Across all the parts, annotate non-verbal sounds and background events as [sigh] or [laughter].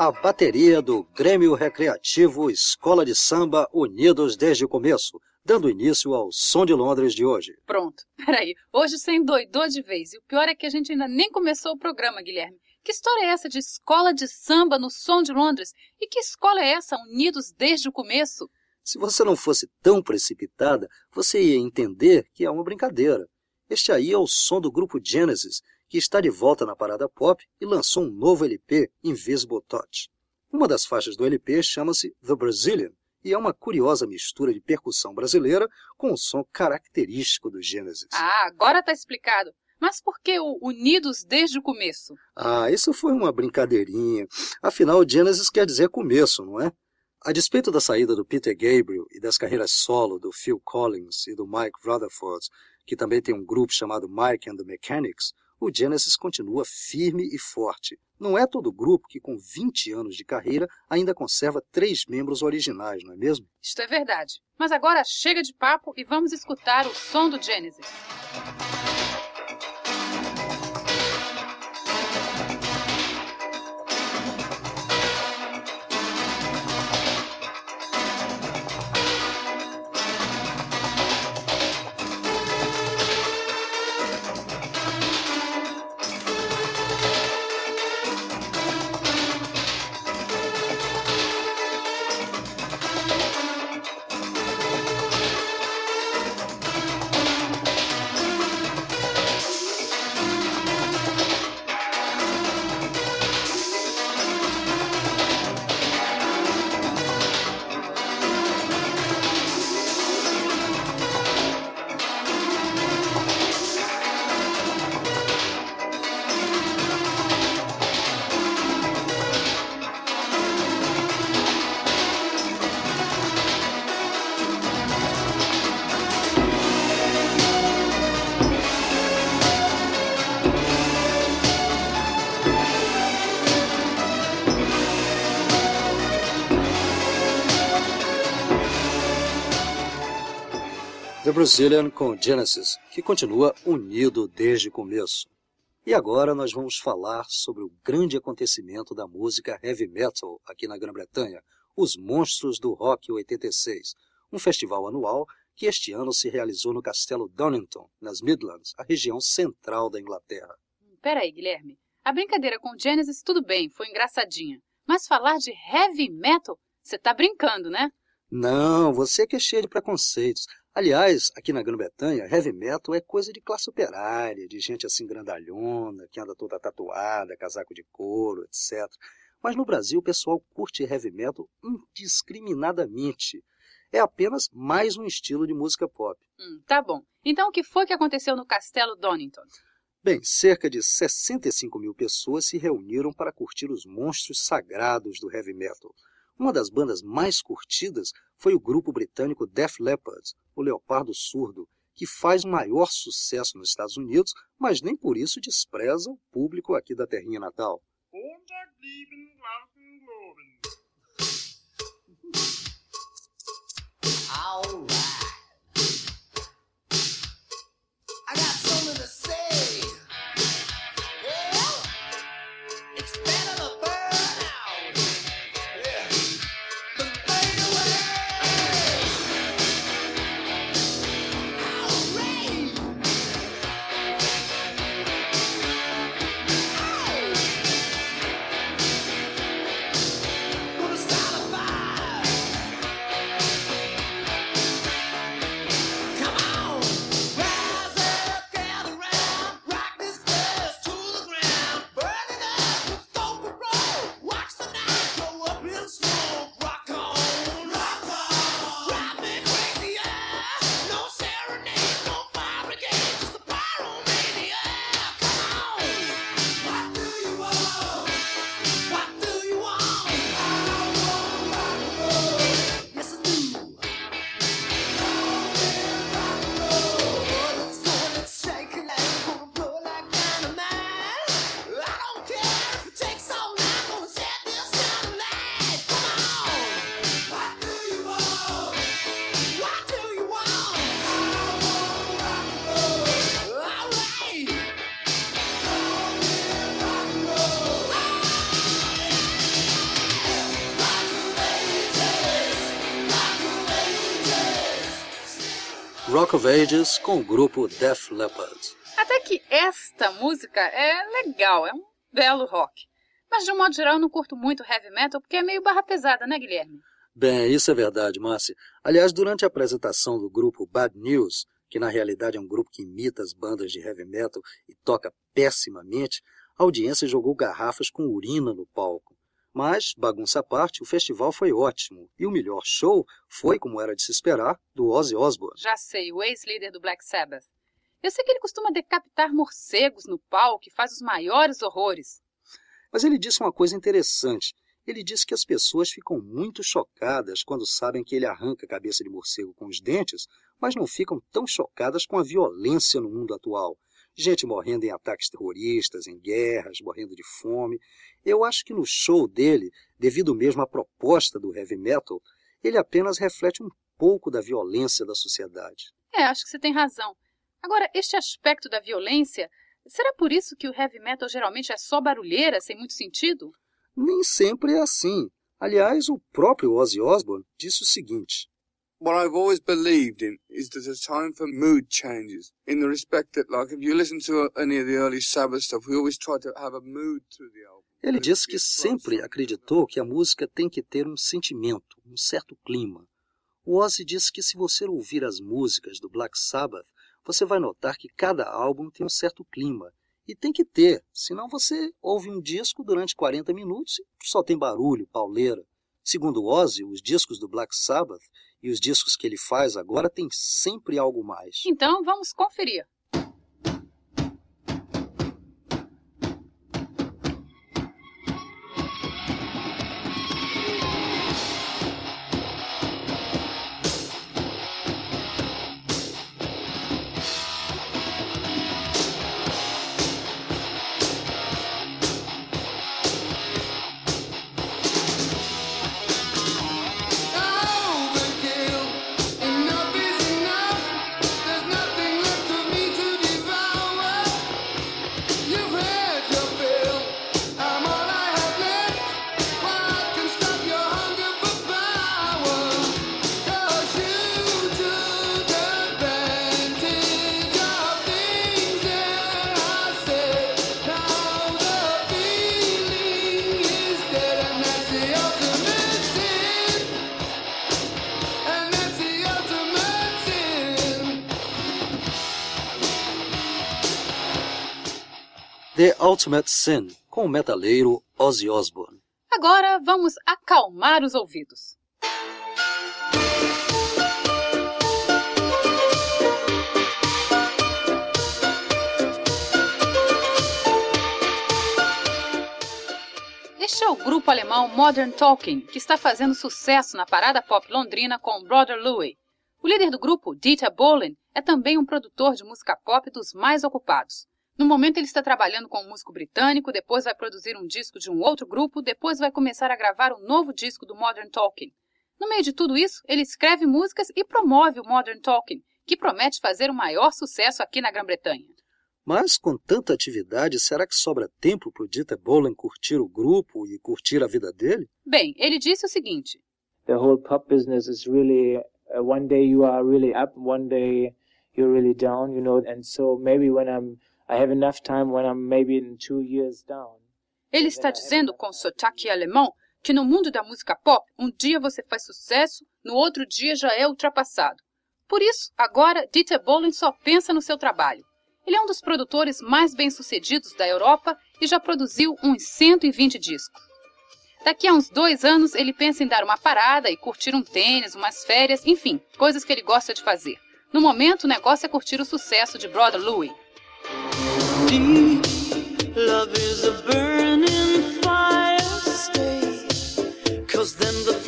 a bateria do Grêmio Recreativo Escola de Samba Unidos desde o começo, dando início ao Som de Londres de hoje. Pronto, [laughs] peraí. Hoje você endoidou de vez. E o pior é que a gente ainda nem começou o programa, Guilherme. Que história é essa de escola de samba no Som de Londres? E que escola é essa, unidos desde o começo? Se você não fosse tão precipitada, você ia entender que é uma brincadeira. Este aí é o som do grupo Genesis, que está de volta na parada pop e lançou um novo LP, Invisible Touch. Uma das faixas do LP chama-se The Brazilian e é uma curiosa mistura de percussão brasileira com o som característico do Genesis. Ah, agora está explicado. Mas por que o Unidos desde o começo? Ah, isso foi uma brincadeirinha. Afinal, Genesis quer dizer começo, não é? A despeito da saída do Peter Gabriel e das carreiras solo do Phil Collins e do Mike Rutherford, que também tem um grupo chamado Mike and the Mechanics, o Genesis continua firme e forte. Não é todo grupo que, com 20 anos de carreira, ainda conserva três membros originais, não é mesmo? Isto é verdade. Mas agora chega de papo e vamos escutar o som do Genesis. The Brazilian com Genesis, que continua unido desde o começo. E agora nós vamos falar sobre o grande acontecimento da música heavy metal aqui na Grã-Bretanha, os Monstros do Rock 86, um festival anual que este ano se realizou no Castelo Donington, nas Midlands, a região central da Inglaterra. Peraí, Guilherme. A brincadeira com Genesis tudo bem, foi engraçadinha. Mas falar de heavy metal, você tá brincando, né? Não, você que é cheio de preconceitos. Aliás, aqui na Grã-Bretanha, heavy metal é coisa de classe operária, de gente assim grandalhona, que anda toda tatuada, casaco de couro, etc. Mas no Brasil o pessoal curte heavy metal indiscriminadamente. É apenas mais um estilo de música pop. Hum, tá bom. Então o que foi que aconteceu no Castelo Donington? Bem, cerca de 65 mil pessoas se reuniram para curtir os monstros sagrados do heavy metal. Uma das bandas mais curtidas foi o grupo britânico Def Leppard, o Leopardo Surdo, que faz maior sucesso nos Estados Unidos, mas nem por isso despreza o público aqui da terrinha natal. Rock of Ages com o grupo Def Leppard. Até que esta música é legal, é um belo rock. Mas de um modo geral eu não curto muito heavy metal porque é meio barra pesada, né, Guilherme? Bem, isso é verdade, Márcia. Aliás, durante a apresentação do grupo Bad News, que na realidade é um grupo que imita as bandas de heavy metal e toca pessimamente, a audiência jogou garrafas com urina no palco. Mas, bagunça à parte, o festival foi ótimo e o melhor show foi, como era de se esperar, do Ozzy Osbourne. Já sei, o ex-líder do Black Sabbath. Eu sei que ele costuma decapitar morcegos no palco e faz os maiores horrores. Mas ele disse uma coisa interessante. Ele disse que as pessoas ficam muito chocadas quando sabem que ele arranca a cabeça de morcego com os dentes, mas não ficam tão chocadas com a violência no mundo atual. Gente morrendo em ataques terroristas, em guerras, morrendo de fome. Eu acho que no show dele, devido mesmo à proposta do heavy metal, ele apenas reflete um pouco da violência da sociedade. É, acho que você tem razão. Agora, este aspecto da violência, será por isso que o heavy metal geralmente é só barulheira, sem muito sentido? Nem sempre é assim. Aliás, o próprio Ozzy Osbourne disse o seguinte: what I've always believed in is that there's time for mood changes. In the respect that, like, if you listen to any of the early Sabbath stuff, we always try to have a mood through the album. Ele it- que sempre acreditou que a música tem que ter um sentimento, um certo clima. O Ozzy disse que se você ouvir as músicas do Black Sabbath, você vai notar que cada álbum tem um certo clima. E tem que ter, senão você ouve um disco durante 40 minutos e só tem barulho, pauleira. Segundo Ozzy, os discos do Black Sabbath e os discos que ele faz agora têm sempre algo mais. Então vamos conferir. The Ultimate Sin, com o metaleiro Ozzy Osbourne. Agora vamos acalmar os ouvidos. Este é o grupo alemão Modern Talking, que está fazendo sucesso na parada pop londrina com Brother Louie. O líder do grupo, Dieter Bohlen, é também um produtor de música pop dos mais ocupados. No momento ele está trabalhando com um músico britânico, depois vai produzir um disco de um outro grupo, depois vai começar a gravar um novo disco do Modern Talking. No meio de tudo isso, ele escreve músicas e promove o Modern Talking, que promete fazer o maior sucesso aqui na Grã-Bretanha. Mas com tanta atividade, será que sobra tempo para o Dieter Bohlen curtir o grupo e curtir a vida dele? Bem, ele disse o seguinte: the whole pub business is really uh, one day you are really up, one day you're really down, you know. And so maybe when I'm, I have enough time when I'm maybe in two years down. Ele está dizendo com sotaque alemão que no mundo da música pop, um dia você faz sucesso, no outro dia já é ultrapassado. Por isso, agora Dieter Bohlen só pensa no seu trabalho. Ele é um dos produtores mais bem-sucedidos da Europa e já produziu uns 120 discos. Daqui a uns dois anos, ele pensa em dar uma parada e curtir um tênis, umas férias, enfim, coisas que ele gosta de fazer. No momento, o negócio é curtir o sucesso de Brother Louie. Deep love is a burning fire. Stay, cause then the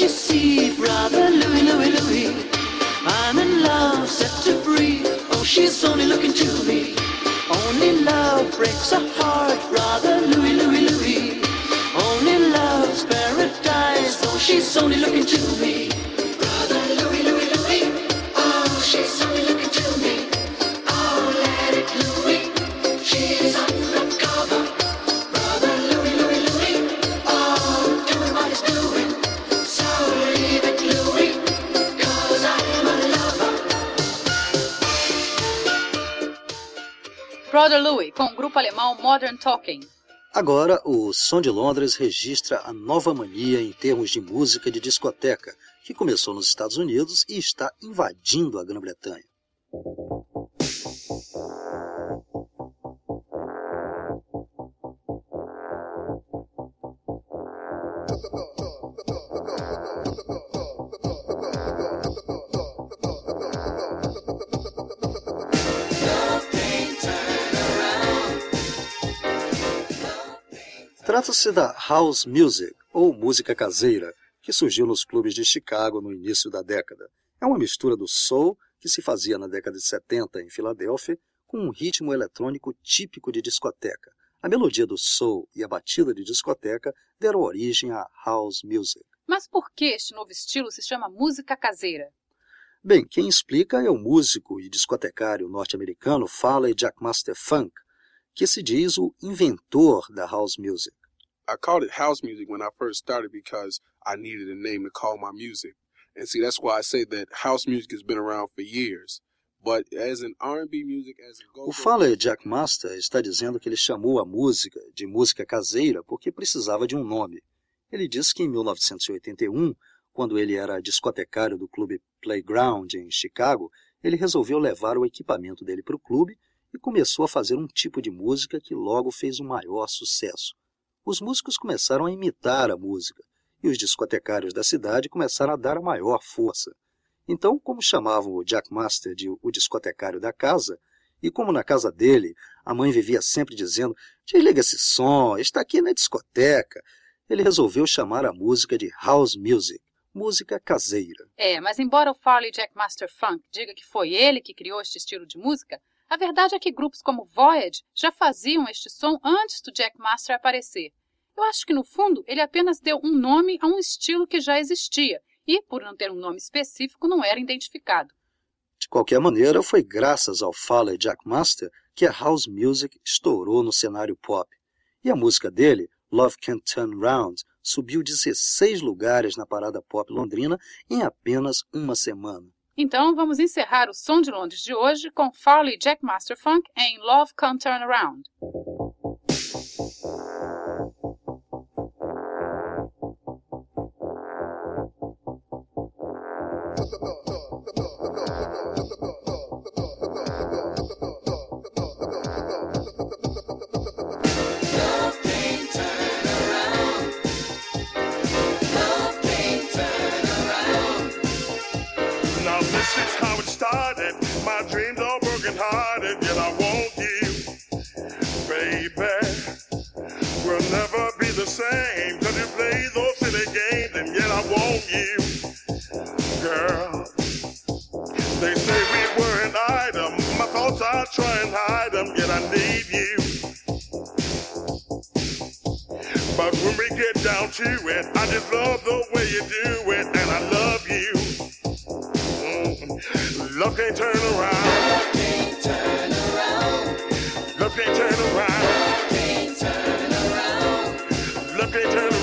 you see, brother Louie, Louie, Louie? I'm in love, set to free. Oh, she's only looking to me. Only love breaks a heart, brother Louie, Louie, Louie. Only love's paradise, oh, she's only looking to me. Brother Louie, com o grupo alemão Modern Talking. Agora, o Som de Londres registra a nova mania em termos de música de discoteca, que começou nos Estados Unidos e está invadindo a Grã-Bretanha. Trata-se da house music, ou música caseira, que surgiu nos clubes de Chicago no início da década. É uma mistura do soul, que se fazia na década de 70 em Filadélfia, com um ritmo eletrônico típico de discoteca. A melodia do soul e a batida de discoteca deram origem à house music. Mas por que este novo estilo se chama música caseira? Bem, quem explica é o músico e discotecário norte-americano Farley Jackmaster Funk, que se diz o inventor da house music. I called it house music when I first started because I needed a name to call my music. And see, that's why I say that house music has been around for years. But as an R&B music, as a go O Farley Jackmaster está dizendo que ele chamou a música de música caseira porque precisava de um nome. Ele disse que em 1981, quando ele era discotecário do clube Playground em Chicago, ele resolveu levar o equipamento dele para o clube e começou a fazer um tipo de música que logo fez o maior sucesso. Os músicos começaram a imitar a música e os discotecários da cidade começaram a dar a maior força. Então, como chamavam o Jackmaster de o discotecário da casa, e como na casa dele a mãe vivia sempre dizendo: desliga esse som, está aqui na discoteca, ele resolveu chamar a música de house music, música caseira. É, mas embora o Farley Jackmaster Funk diga que foi ele que criou este estilo de música, a verdade é que grupos como Voyage já faziam este som antes do Jackmaster aparecer. Eu acho que no fundo ele apenas deu um nome a um estilo que já existia e, por não ter um nome específico, não era identificado. De qualquer maneira, foi graças ao Farley Jackmaster que a house music estourou no cenário pop. E a música dele, Love Can't Turn Round, subiu 16 lugares na parada pop londrina em apenas uma semana. Então vamos encerrar o Som de Londres de hoje com Farley Jackmaster Funk em Love Can't Turn Around. Broken hearted, yet I want you, baby. We'll never be the same, cause you play those silly games, and yet I want you, girl. They say we were an item. My thoughts I try and hide them, yet I need you. But when we get down to it, I just love the way you do Love can't turn around. Love can't turn around. Love can't turn around. Love can't turn around. Turn around.